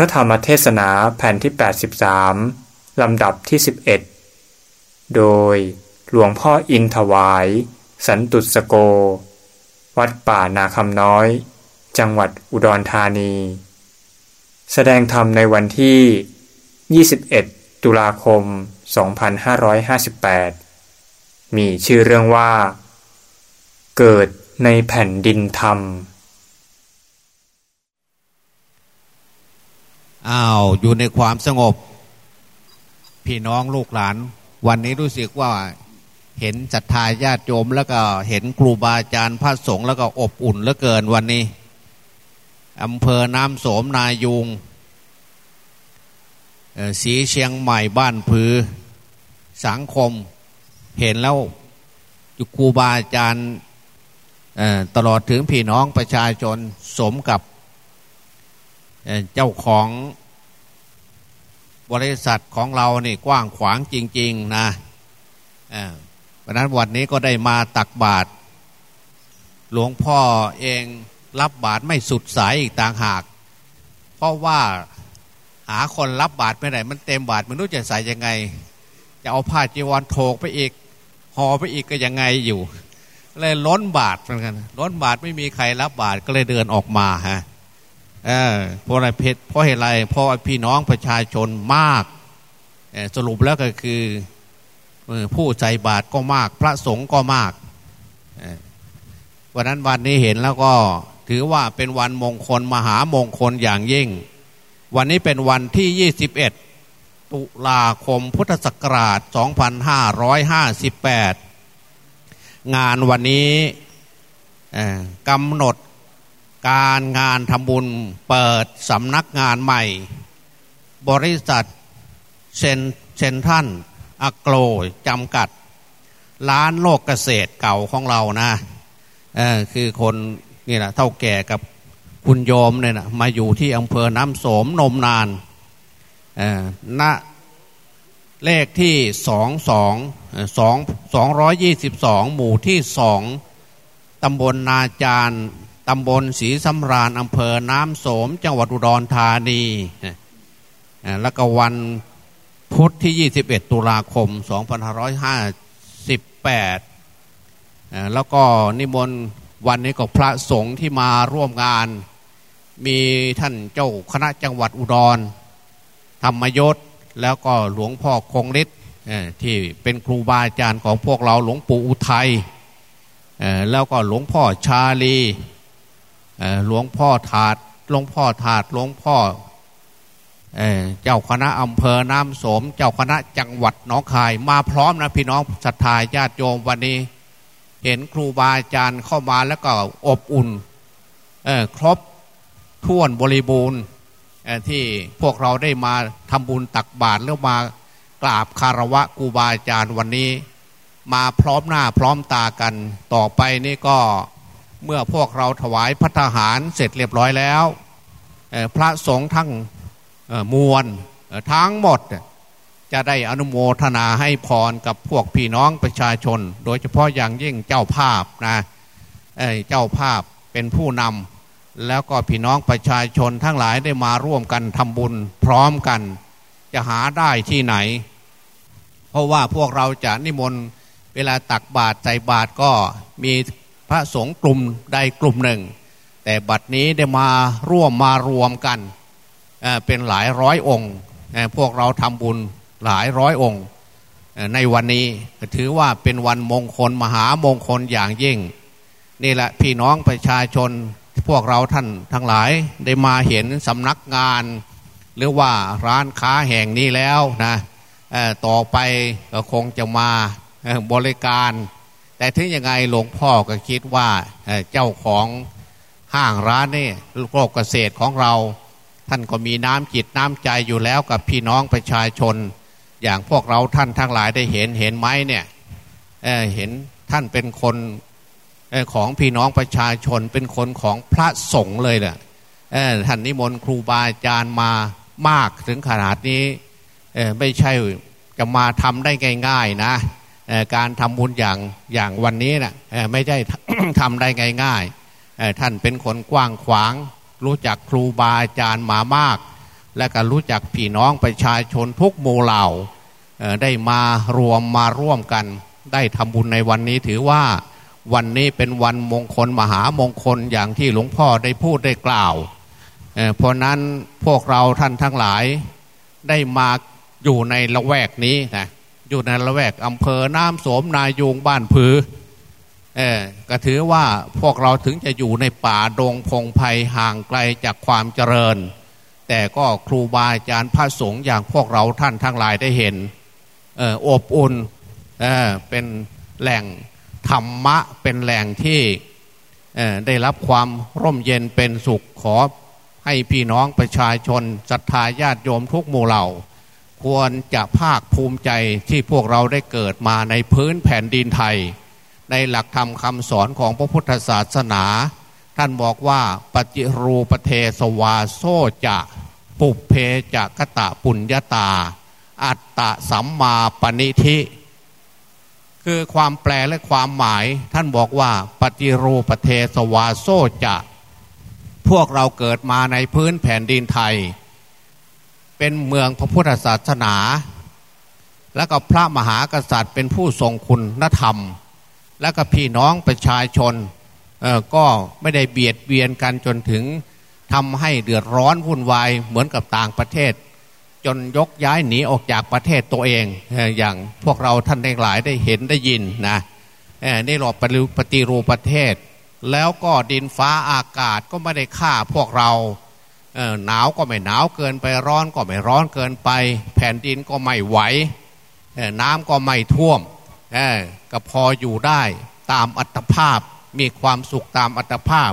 ระธรรมเทศนาแผ่นที่ 83 ลำดับที่ 11 โดยหลวงพ่ออินถวาย สันตุสโก วัดป่านาคำน้อย จังหวัดอุดรธานี แสดงธรรมในวันที่ 21 ตุลาคม 2558 มีชื่อเรื่องว่า เกิดในแผ่นดินธรรม อ้าวอยู่ในความสงบ พี่น้องลูกหลาน วันนี้รู้สึกว่าเห็นศรัทธาญาติโยมแล้วก็เห็นครูบาอาจารย์พระสงฆ์แล้วก็อบอุ่นเหลือเกินวันนี้อำเภอน้ำโสมนายุงสีเชียงใหม่บ้านผือ สังคมเห็นแล้วครูบาอาจารย์ตลอดถึงพี่น้องประชาชนสมกับ เจ้าของบริษัทของเรานี่กว้างขวางจริง ๆ นะเพราะนั้นวันนี้ก็ได้มาตักบาตรหลวงพ่อเองรับบาตรไม่สุดสายอีกต่างหาก เพราะว่าหาคนรับบาตรไม่ได้มันเต็มบาตรมันรู้จะใส่ยังไง จะเอาผ้าจีวรโถกไปอีกห่อไปอีกก็ยังไงอยู่เลยล้นบาตรเหมือนกันล้นบาตรไม่มีใครรับบาตรก็เลยเดินออกมาฮะ เออเพราะอะไรเพชรเพราะเหตุไรเพราะพี่น้องประชาชนมากสรุปแล้วก็คือผู้ใจบาตรก็มาก พระสงฆ์ก็มากวันนั้นวันนี้เห็นแล้วก็ถือว่าเป็นวันมงคลมหามงคลอย่างยิ่ง วันนี้เป็นวันที่ 21 ตุลาคมพุทธศักราช 2558 งานวันนี้กำหนด การงานทำบุญเปิดสำนักงานใหม่ บริษัทเซนเซนท่านอโกลจำกัด ร้านโลกเกษตรเก่าของเรานะเออคือคนนี่แหละเท่าแก่กับคุณโยมเนี่ยนะมาอยู่ที่อำเภอน้ำโสมนมนานเออณเลขที่สองสองสองสองร้อยยี่สิบสองหมู่ที่สองตำบลนาจาร ตำบลศรีสำราญอำเภอน้ำโสม จังหวัดอุดรธานีแล้วก็วันพุธที่ 21 ตุลาคม 2558 แล้วก็นิมนต์วันนี้ก็พระสงฆ์ที่มาร่วมงาน มีท่านเจ้าคณะจังหวัดอุดร ธรรมยศ แล้วก็หลวงพ่อคงฤทธิ์ที่เป็นครูบาอาจารย์ของพวกเราหลวงปู่อุทัยแล้วก็หลวงพ่อชาลี หลวงพ่อถาดหลวงพ่อถาดหลวงพ่อเจ้าคณะอำเภอน้ำโสม เจ้าคณะจังหวัดน้องคาย มาพร้อมนะพี่น้องศรัทธาญาติโยมวันนี้ เห็นครูบาอาจารย์เข้ามาแล้วก็อบอุ่นครบท้วนบริบูรณ์ที่พวกเราได้มาทำบุญตักบาตรแล้วมากราบคารวะครูบาอาจารย์วันนี้ มาพร้อมหน้าพร้อมตากันต่อไปนี่ก็ เมื่อพวกเราถวายพัฒหารเสร็จเรียบร้อยแล้ว พระสงฆ์ทั้งมวลทั้งหมด จะได้อนุโมทนาให้พรกับพวกพี่น้องประชาชน โดยเฉพาะอย่างยิ่งเจ้าภาพนะเจ้าภาพเป็นผู้นำแล้วก็พี่น้องประชาชนทั้งหลายได้มาร่วมกันทำบุญพร้อมกัน จะหาได้ที่ไหน เพราะว่าพวกเราจะนิมนต์เวลาตักบาตรใจบาตรก็มี พระสงฆ์กลุ่มใดกลุ่มหนึ่ง แต่บัดนี้ได้มาร่วมมารวมกันเป็นหลายร้อยองค์พวกเราทำบุญหลายร้อยองค์ในวันนี้ถือว่าเป็นวันมงคลมหามงคลอย่างยิ่ง นี่แหละพี่น้องประชาชนพวกเราท่านทั้งหลายได้มาเห็นสำนักงาน หรือว่าร้านค้าแห่งนี้แล้วนะต่อไปก็คงจะมาบริการ แต่ถึงยังไงหลวงพ่อก็คิดว่าเจ้าของห้างร้านนี่โลกเกษตรของเรา ท่านก็มีน้ำจิตน้ำใจอยู่แล้วกับพี่น้องประชาชน อย่างพวกเราท่านทั้งหลายได้เห็นเห็นไหมเนี่ยเเห็นท่านเป็นคนของพี่น้องประชาชนเป็นคนของพระสงฆ์เลยเนี่ยท่านนิมนต์ครูบาอาจารย์มามากถึงขนาดนี้ไม่ใช่จะมาทำได้ง่าย ๆ นะ การทำบุญอย่างอย่างวันนี้นะ่ะไม่ได้ทำได้ง่ายๆท่านเป็นคนกว้างขวาง รู้จักครูบาอาจารย์มามาก และก็รู้จักพี่น้องประชาชนทุกหมู่เหล่าได้มารวมมาร่วมกัน ได้ทำบุญในวันนี้ถือว่าวันนี้เป็นวันมงคลมหามงคลอย่างที่หลวงพ่อได้พูดได้กล่าวเพราะนั้นพวกเราท่านทั้งหลายได้มาอยู่ในละแวกนี้นะ อยู่ในละแวกอำเภอน้ำโสมนายูงบ้านผือเออก็ถือว่าพวกเราถึงจะอยู่ในป่าดงพงไพ่ห่างไกลจากความเจริญ แต่ก็ครูบาอาจารย์พระสงฆ์อย่างพวกเราท่านทั้งหลายได้เห็นเอออบอุ่นเออเป็นแหล่งธรรมะเป็นแหล่งที่ได้รับความร่มเย็นเป็นสุขขอให้พี่น้องประชาชนศรัทธาญาติโยมทุกหมู่เหล่า ควรจะภาคภูมิใจที่พวกเราได้เกิดมาในพื้นแผ่นดินไทย ในหลักธรรมคำสอนของพระพุทธศาสนา ท่านบอกว่าปฏิรูปเทสวาโซจะปุเพจะกะตะปุญญาตา อัตตะสัมมาปณิธิ คือความแปลและความหมาย ท่านบอกว่าปฏิรูปเทสวาโซจะ พวกเราเกิดมาในพื้นแผ่นดินไทย เป็นเมืองพระพุทธศาสนา แล้วก็พระมหากษัตริย์เป็นผู้ทรงคุณธรรม แล้วก็พี่น้องประชาชนก็ไม่ได้เบียดเบียนกันจนถึงทำให้เดือดร้อนวุ่นวายเหมือนกับต่างประเทศ จนยกย้ายหนีออกจากประเทศตัวเอง อย่างพวกเราท่านทั้งหลายได้เห็นได้ยินนะนี่หลบปฏิรูปประเทศ แล้วก็ดินฟ้าอากาศก็ไม่ได้ฆ่าพวกเรา หนาวก็ไม่หนาวเกินไปร้อนก็ไม่ร้อนเกินไป แผ่นดินก็ไม่ไหวน้ำก็ไม่ท่วมก็พออยู่ได้ตามอัตภาพมีความสุขตามอัตภาพ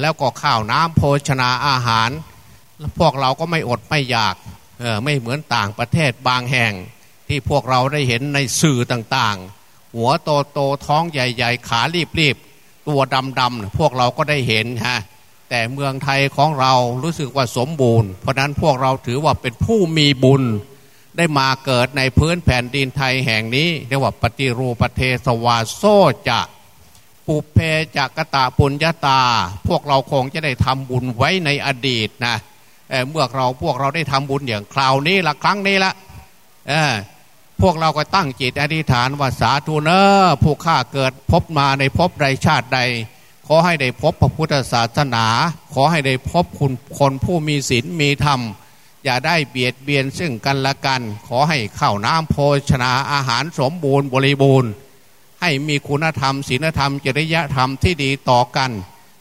แล้วก็ข้าวน้ำโภชนาอาหาร พวกเราก็ไม่อดไม่อยากไม่เหมือนต่างประเทศบางแห่ง ที่พวกเราได้เห็นในสื่อต่างๆ หัวโตโตท้องใหญ่ ๆ ขารีบๆ ตัวดำๆพวกเราก็ได้เห็นฮะ แต่เมืองไทยของเรารู้สึกว่าสมบูรณ์ เพราะนั้นพวกเราถือว่าเป็นผู้มีบุญได้มาเกิดในพื้นแผ่นดินไทยแห่งนี้เรียกว่าปฏิรูปเทสวาโซจะปุเพจักตะปุญญาตา พวกเราคงจะได้ทำบุญไว้ในอดีตนะเมื่อเราพวกเราได้ทำบุญอย่างคราวนี้ละครั้งนี้ละพวกเราก็ตั้งจิตอธิษฐานว่าสาธุเนอผู้ข้าเกิดพบมาในพบใดชาติใด ขอให้ได้พบพระพุทธศาสนา ขอให้ได้พบคุณคนผู้มีศีลมีธรรม อย่าได้เบียดเบียนซึ่งกันและกัน ขอให้ข้าวน้ำโภชนาอาหารสมบูรณ์บริบูรณ์ ให้มีคุณธรรมศีลธรรมจริยธรรมที่ดีต่อกัน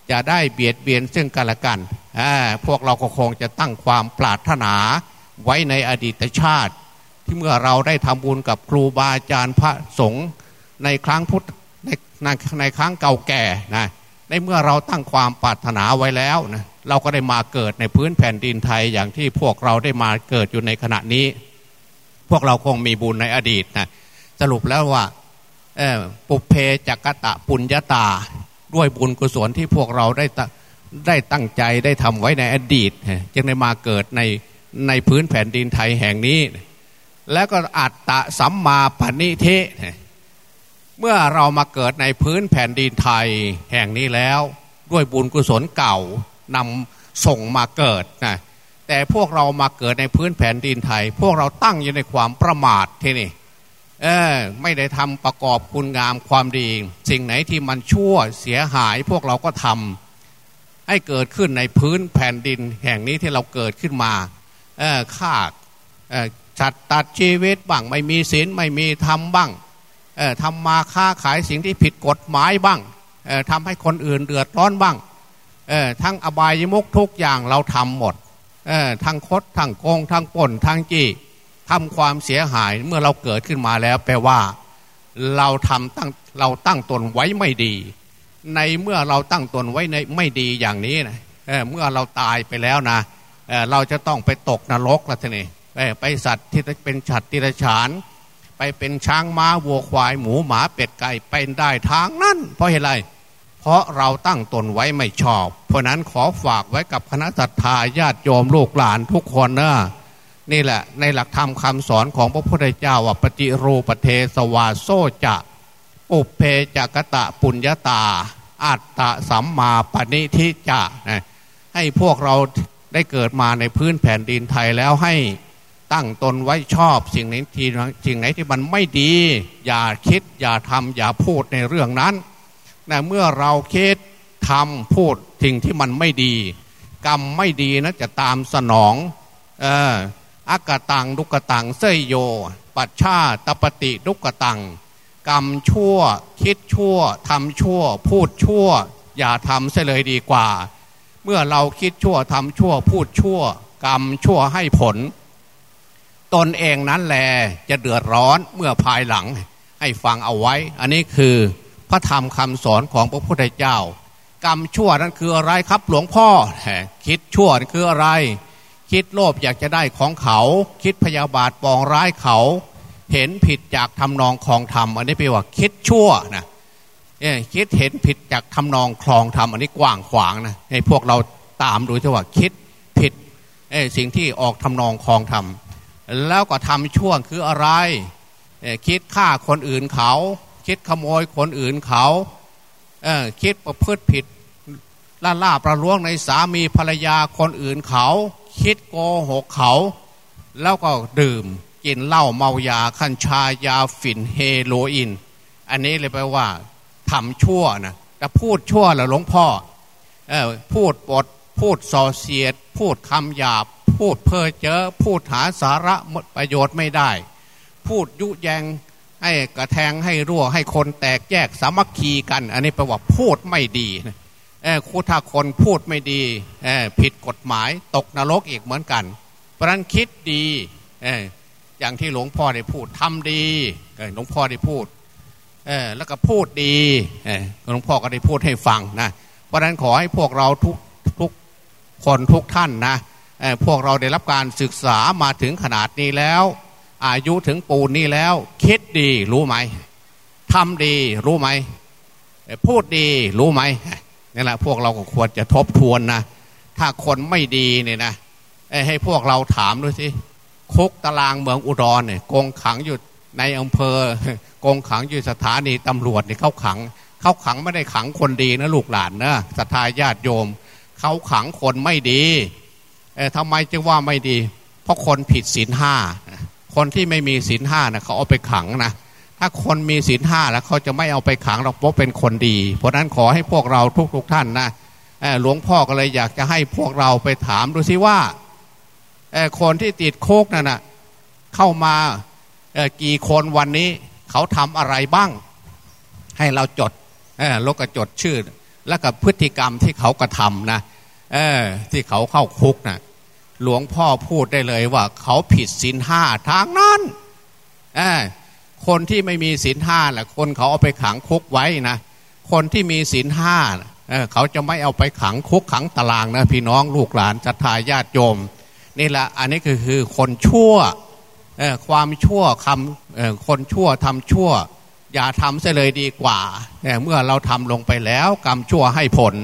อย่าได้เบียดเบียนซึ่งกันและกันพวกเราก็คงจะตั้งความปรารถนาไว้ในอดีตชาติ ที่เมื่อเราได้ทำบุญกับครูบาอาจารย์พระสงฆ์ในครั้งพุทธในในในครั้งเก่าแก่นะ ในเมื่อเราตั้งความปรารถนาไว้แล้วนะเราก็ได้มาเกิดในพื้นแผ่นดินไทยอย่างที่พวกเราได้มาเกิดอยู่ในขณะนี้ พวกเราคงมีบุญในอดีตนะสรุปแล้วว่าปุเพจักตะปุญญาตา ด้วยบุญกุศลที่พวกเราได้ได้ตั้งใจได้ทำไว้ในอดีต จึงได้มาเกิดในในพื้นแผ่นดินไทยแห่งนี้ แล้วก็อัตตะสัมมาปณิเท เมื่อเรามาเกิดในพื้นแผ่นดินไทยแห่งนี้แล้ว ด้วยบุญกุศลเก่านำส่งมาเกิดนะแต่พวกเรามาเกิดในพื้นแผ่นดินไทย พวกเราตั้งอยู่ในความประมาทที่นี่เออไม่ได้ทำประกอบคุณงามความดี สิ่งไหนที่มันชั่วเสียหาย พวกเราก็ทำให้เกิดขึ้นในพื้นแผ่นดินแห่งนี้ที่เราเกิดขึ้นมาเออฆ่าเออจัดตัดชีวิตบ้างไม่มีศีลไม่มีธรรมบ้าง ทำมาค้าขายสิ่งที่ผิดกฎหมายบ้างทำให้คนอื่นเดือดร้อนบ้างทั้งอบายมุกทุกอย่างเราทำหมดทั้งคดทั้งโกงทั้งป่นทั้งจี้ทำความเสียหายเมื่อเราเกิดขึ้นมาแล้วแปลว่า เราทำตั้งเราตั้งตนไว้ไม่ดี ในเมื่อเราตั้งตนไว้ในไม่ดีอย่างนี้นะเเมื่อเราตายไปแล้วนะเเราจะต้องไปตกนรกละทีนี้ไปสัตว์ที่เป็นฉัตรติรฉาน ไปเป็นช้างม้าวัวควายหมูหมาเป็ดไก่เป็นได้ทางนั้นเพราะเหตุไร เพราะเราตั้งตนไว้ไม่ชอบ เพราะนั้นขอฝากไว้กับคณะสัตยาญาติโยมลูกหลานทุกคนนะนี่แหละในหลักธรรมคำสอนของพระพุทธเจ้าว่าปฏิรูปเทสวาโซจะอุเพจักตะปุญญาตา อัตตะสัมมาปณิทิจะให้พวกเราได้เกิดมาในพื้นแผ่นดินไทยแล้วให้ ตั้งตนไว้ชอบสิ่งไหนที่สิ่งไหนที่มันไม่ดี อย่าคิดอย่าทำอย่าพูดในเรื่องนั้นแต่เมื่อเราคิดทำพูดสิ่งที่มันไม่ดี กรรมไม่ดีนะจะตามสนองเอออากตังดุกตังเสยโย ปัชชาตปฏิดุกตัง กรรมชั่ว คิดชั่วทำชั่ว พูดชั่ว อย่าทำเสียเลยดีกว่า เมื่อเราคิดชั่วทำชั่ว พูดชั่ว กรรมชั่วให้ผล ตนเองนั้นแหลจะเดือดร้อนเมื่อภายหลังให้ฟังเอาไว้ อันนี้คือพระธรรมคำสอนของพระพุทธเจ้า กรรมชั่วนั้นคืออะไรครับหลวงพ่อ คิดชั่วนั่นคืออะไร คิดโลภอยากจะได้ของเขา คิดพยาบาทปองร้ายเขา เห็นผิดจากทำนองคลองธรรม อันนี้แปลว่าคิดชั่วนะคิดเห็นผิดจากทำนองคลองธรรมอันนี้กว้างขวางนะให้พวกเราตามดูที่ว่าคิดผิดสิ่งที่ออกทำนองคลองธรรม แล้วก็ทำช่วงคืออะไรคิดฆ่าคนอื่นเขา คิดขโมยคนอื่นเขาเออคิดประพฤติผิดล่าล่าประล้วงในสามีภรรยาคนอื่นเขา คิดโกหกเขา แล้วก็ดื่มกินเหล้าเมายาคัญชายาฝิ่นเฮโรอีน อันนี้เลยแปลว่าทำชั่วนะจะพูดชั่วหรอหลวงพ่อเออพูดปดพูดส่อเสียด พูดคำหยาบ พูดเพ้อเจ้อพูดหาสาระประโยชน์ไม่ได้ พูดยุแยงให้กระแทงให้รั่วให้คนแตกแยกสามัคคีกัน อันนี้แปลว่าพูดไม่ดีเออคูถ้าคนพูดไม่ดีเออผิดกฎหมายตกนรกอีกเหมือนกัน เพราะนั้นคิดดีเอออย่างที่หลวงพ่อได้พูดทำดีหลวงพ่อได้พูดเออแล้วก็พูดดีเออหลวงพ่อก็ได้พูดให้ฟังนะเพราะนั้นขอให้พวกเราทุกทุกคนทุกท่านนะ พวกเราได้รับการศึกษามาถึงขนาดนี้แล้ว อายุถึงปูนนี้แล้ว คิดดีรู้ไหมทำดีรู้ไหมพูดดีรู้ไหมนี่แหละพวกเราก็ควรจะทบทวนนะถ้าคนไม่ดีเนี่ยนะให้พวกเราถามดูสิคุกตารางเมืองอุดรเนี่ยกงขังอยู่ในอำเภอกงขังอยู่สถานีตำรวจเนี่ยเขาขังเขาขังไม่ได้ขังคนดีนะลูกหลานนะศรัทธาญาติโยมเขาขังคนไม่ดี ทำไมจึงว่าไม่ดี เพราะคนผิดศีลห้าคนที่ไม่มีศีลห้านะเขาเอาไปขังนะถ้าคนมีศีลห้าแล้วเขาจะไม่เอาไปขังเราเพราะเป็นคนดี เพราะนั้นขอให้พวกเราทุกๆทท่านนะหลวงพ่อก็เลยอยากจะให้พวกเราไปถามดูซิว่าคนที่ติดโคกนั่นนะเข้ามากี่คนวันนี้ เขาทำอะไรบ้าง ให้เราจดแล้วก็จดชื่อ แล้วกับพฤติกรรมที่เขากระทำนะที่เขาเข้าคุกนะ หลวงพ่อพูดได้เลยว่า เขาผิดศีลห้าทางนั้นคนที่ไม่มีศีลห้าแหละคนเขาเอาไปขังคุกไว้นะคนที่มีศีลห้าเขาจะไม่เอาไปขังคุกขังตารางนะพี่น้องลูกหลานจัตตาญาติโยมนี่แหละอันนี้คือคือคนชั่วความชั่วคำคนชั่วทำชั่ว อย่าทำเสียเลยดีกว่าเมื่อเราทำลงไปแล้วกรรมชั่วให้ผล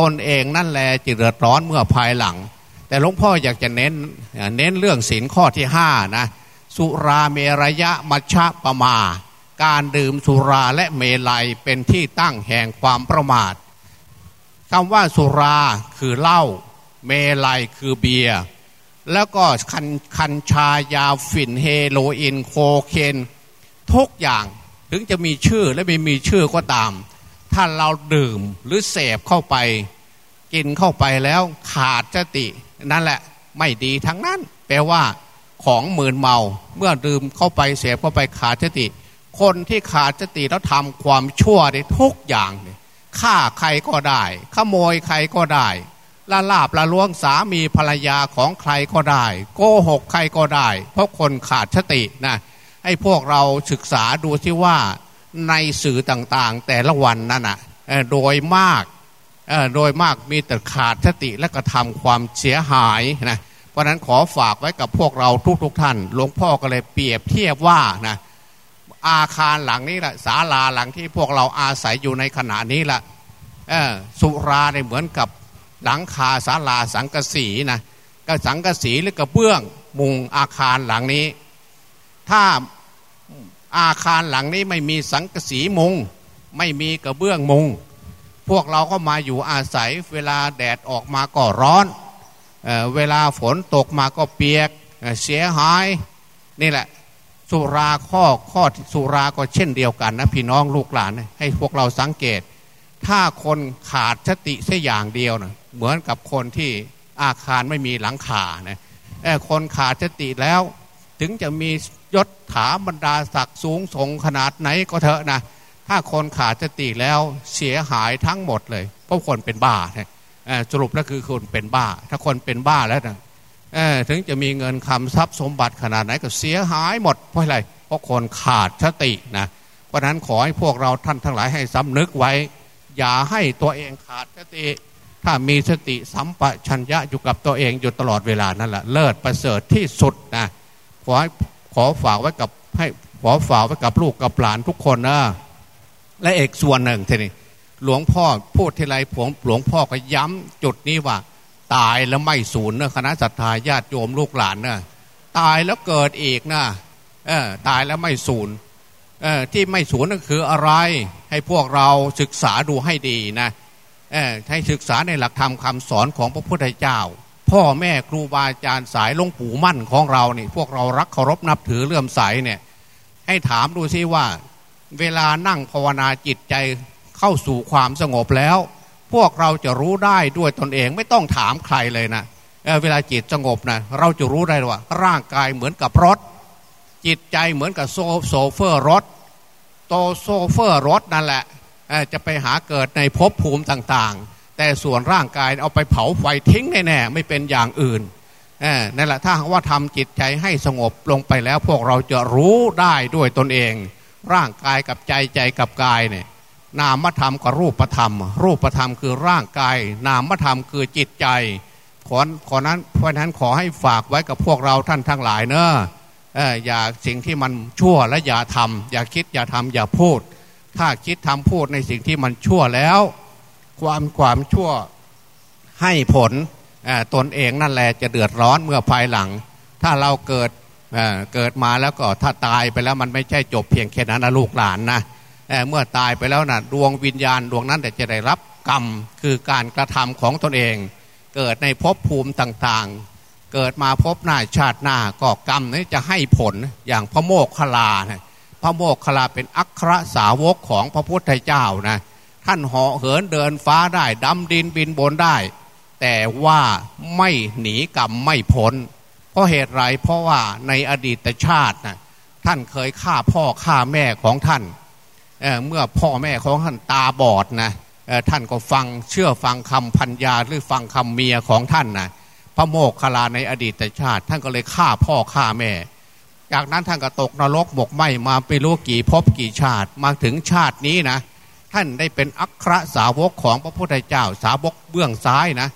ตนเองนั่นแหละจะเดือดร้อนเมื่อภายหลัง แต่หลวงพ่ออยากจะเน้นเน้นเรื่องศีลข้อที่ห้านะสุราเมรยะมัชฌะปะมา การดื่มสุราและเมลัยเป็นที่ตั้งแห่งความประมาทคำว่าสุราคือเหล้าเมลัยคือเบียร์แล้วก็คันคันชายาฝิ่นเฮโรอีนโคเคนทุกอย่างถึงจะมีชื่อและไม่มีชื่อก็ตาม ถ้าเราดื่มหรือเสพเข้าไป กินเข้าไปแล้วขาดสติ นั่นแหละไม่ดีทั้งนั้น แปลว่าของหมื่นเมาเมื่อดื่มเข้าไปเสียเข้าไปขาดสติ คนที่ขาดสติแล้วทำความชั่วได้ทุกอย่างเลยฆ่าใครก็ได้ ขโมยใครก็ได้ละลาบละล้วงสามีภรรยาของใครก็ได้ โกหกใครก็ได้ เพราะคนขาดสตินะให้พวกเราศึกษาดูที่ว่าในสื่อต่างๆ แต่ละวันนั่นนะโดยมาก โดยมากมีแต่ขาดสติและกระทำความเสียหายนะเพราะนั้นขอฝากไว้กับพวกเราทุกๆทท่านหลวงพ่อก็เลยเปรียบเทียบว่านะอาคารหลังนี้แหละศาลาหลังที่พวกเราอาศัยอยู่ในขณะนี้แหละสุราเนี่ยเหมือนกับหลังคาศาลาสังกสีนะก็สังกสีหรือกระเบื้องมุงอาคารหลังนี้ ถ้าอาคารหลังนี้ไม่มีสังกสีมุง ไม่มีกระเบื้องมุง พวกเราก็มาอยู่อาศัย เวลาแดดออกมาก็ร้อนเเวลาฝนตกมาก็เปียกเสียหาย นี่แหละ สุราข้อข้อสุราก็เช่นเดียวกันนะพี่น้องลูกหลาน ให้พวกเราสังเกต ถ้าคนขาดสติสัอย่างเดียวนะเหมือนกับคนที่อาคารไม่มีหลังคานะคนขาดสติแล้ว ถึงจะมียศถาบรรดาศักดิ์สูงส่งขนาดไหนก็เถอะนะ ถ้าคนขาดสติแล้วเสียหายทั้งหมดเลย เพราะคนเป็นบ้าสรุปแล้วคือคนเป็นบ้า ถ้าคนเป็นบ้าแล้วนะถึงจะมีเงินคำทรัพย์สมบัติขนาดไหนก็เสียหายหมดเพราะอะไรเพราะคนขาดสตินะเพราะนั้นขอให้พวกเราท่านทั้งหลายให้สำนึกไว้ อย่าให้ตัวเองขาดสติ ถ้ามีสติสัมปชัญญะอยู่กับตัวเองอยู่ตลอดเวลานั่นแหละเลิศประเสริฐที่สุดนะขอขอฝากไว้กับให้ขอฝากไว้กับลูกกับหลานทุกคนนะ และเอกส่วนหนึ่งทีนี้หลวงพ่อพูดทีไรผมหลวงพ่อก็ย้ำจุดนี้ว่า ตายแล้วไม่สูญนะคณะสัตยาญาติโยมลูกหลานนะตายแล้วเกิดอีกนะเออตายแล้วไม่สูญเออที่ไม่สูญนั่นคืออะไร ให้พวกเราศึกษาดูให้ดีนะเออให้ศึกษาในหลักธรรมคาสอนของพระพุทธเจ้า พ่อแม่ครูบาอาจารย์สายลงปู่มั่นของเราเนี่พวกเรารักเคารพนับถือเลื่อมใสเนี่ยให้ถามดูซิว่า เวลานั่งภาวนาจิตใจเข้าสู่ความสงบแล้ว พวกเราจะรู้ได้ด้วยตนเองไม่ต้องถามใครเลยนะเวลาจิตสงบนะเราจะรู้ได้ว่า ร่างกายเหมือนกับรถ จิตใจเหมือนกับโชโชเฟอร์รถตัวโชเฟอร์รถนั่นแหละจะไปหาเกิดในภพภูมิต่างๆ แต่ส่วนร่างกายเอาไปเผาไฟทิ้งแน่ๆไม่เป็นอย่างอื่นนั่นแหละถ้าว่าทำจิตใจให้สงบลงไปแล้วพวกเราจะรู้ได้ด้วยตนเอง ร่างกายกับใจใจกับกายเนี่ยนามธรรมกับรูปธรรม รูปธรรมคือร่างกาย นามธรรมคือจิตใจขอขอนั้นเพราะนั้นขอให้ฝากไว้กับพวกเราท่านทั้งหลายเนอะอย่าสิ่งที่มันชั่วและอย่าทำอย่าคิดอย่าทำอย่าพูด ถ้าคิดทำพูดในสิ่งที่มันชั่วแล้ว ความความชั่วให้ผลตนเองนั่นแหละจะเดือดร้อนเมื่อภายหลัง ถ้าเราเกิด เกิดมาแล้วก็ถ้าตายไปแล้วมันไม่ใช่จบเพียงแค่นั้นนะลูกหลานนะเมื่อตายไปแล้วนะ่ะดวงวิญญาณดวงนั้นจะได้รับกรรมคือการกระทำของตนเอง เกิดในภพภูมิต่างๆ เกิดมาพบหน้าชาติหน้าก็กรรมนี้จะให้ผลอย่างพระโมกขลานะพระโมกขลาเป็นอัครสาวกของพระพุทธเจ้านะท่านเหาะเหินเดินฟ้าได้ดำดินบินบนได้ แต่ว่าไม่หนีกรรมไม่พ้น ราะเหตุไรเพราะว่าในอดีตชาตินะท่านเคยฆ่าพ่อฆ่าแม่ของท่านเเมื่อพ่อแม่ของท่านตาบอดนะท่านก็ฟังเชื่อฟังคำพัญญาหรือฟังคำเมียของท่านนะพระโมกขลาในอดีตชาติ ท่านก็เลยฆ่าพ่อฆ่าแม่ จากนั้นท่านก็ตกนรกหมกไหมมาไปรู้กี่พบกี่ชาติมาถึงชาตินี้นะท่านได้เป็นอัครสาวกของพระพุทธเจ้าสาวกเบื้องซ้ายนะ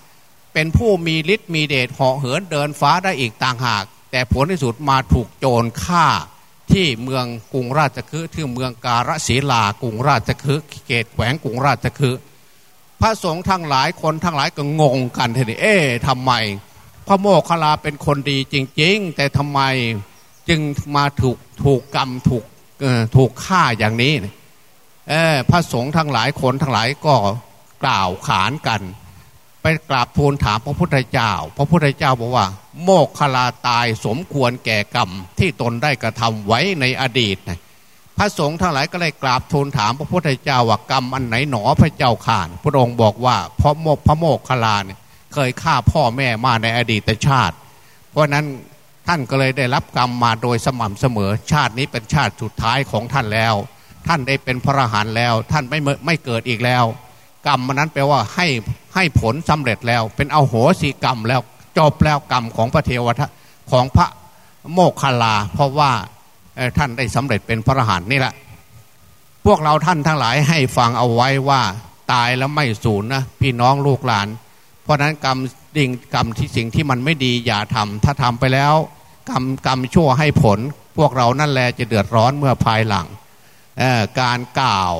เป็นผู้มีฤทธิ์มีเดชเหาะเหินเดินฟ้าได้อีกต่างหาก แต่ผลที่สุดมาถูกโจรฆ่าที่เมืองกรุงราชคฤห์ที่เมืองการศีลากรุงราชคฤห์เกตแขวงกรุงราชคฤห์พระสงฆ์ทั้งหลายคนทั้งหลายก็งงกันทีนี้เอ๊ะทำไม พระโมคคัลลาเป็นคนดีจริง ๆ แต่ทำไมจึงมาถูกถูกกรรมถูกถูกฆ่าอย่างนี้เออพระสงฆ์ทั้งหลายคนทั้งหลายก็กล่าวขานกัน ไปกราบทูลถามพระพุทธเจ้า พระพุทธเจ้าบอกว่า โมกขลาตายสมควรแก่กรรมที่ตนได้กระทำไว้ในอดีตพระสงฆ์ทั้งหลายก็เลยกราบทูลถามพระพุทธเจ้าว่ากรรมอันไหนหนอพระเจ้าข่าน พระองค์บอกว่าเพราะโมกพระโมกขลาเนี่ยเคยฆ่าพ่อแม่มาในอดีตชาติ เพราะนั้นท่านก็เลยได้รับกรรมมาโดยสม่ำเสมอ ชาตินี้เป็นชาติสุดท้ายของท่านแล้ว ท่านได้เป็นพระอรหันต์แล้ว ท่านไม่ไม่เกิดอีกแล้ว กรรมมันนั้นแปลว่าให้ ให้ผลสำเร็จแล้ว เป็นเอาโหสิกรรมแล้วจบแล้วกรรมของพระเทวทะของพระโมกขลา เพราะว่าท่านได้สำเร็จเป็นพระอรหันต์นี่แหละ พวกเราท่านทั้งหลายให้ฟังเอาไว้ว่าตายแล้วไม่สูญนะพี่น้องลูกหลาน เพราะนั้นกรรมดิ่งกรรมที่สิ่งที่มันไม่ดีอย่าทำถ้าทำไปแล้ว กรรมกรรมชั่วให้ผล พวกเรานั่นแหละจะเดือดร้อนเมื่อภายหลังการกล่าว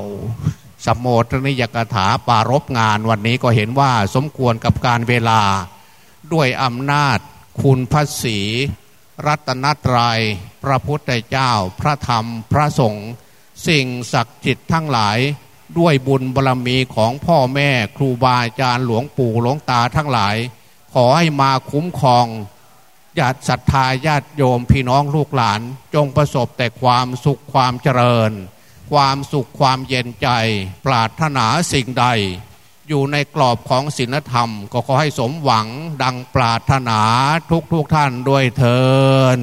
สมโภชนิยกถาปารบงานวันนี้ก็เห็นว่าสมควรกับการเวลาด้วยอำนาจคุณพระศีรัตนตรยัย พระพุทธเจ้า พระธรรมพระสงฆ์สิ่งศักดิ์สิทธิ์ทั้งหลาย ด้วยบุญบารรมีของพ่อแม่ครูบาอาจารย์หลวงปู่หลวงตาทั้งหลายขขอให้มาคุ้มครองญาติศรัทธาญาติโยมพี่น้องลูกหลาน จงประสบแต่ความสุขความเจริญ ความสุขความเย็นใจ ปรารถนาสิ่งใด อยู่ในกรอบของศีลธรรม ก็ขอให้สมหวังดังปรารถนาทุกทุกท่านด้วยเทิน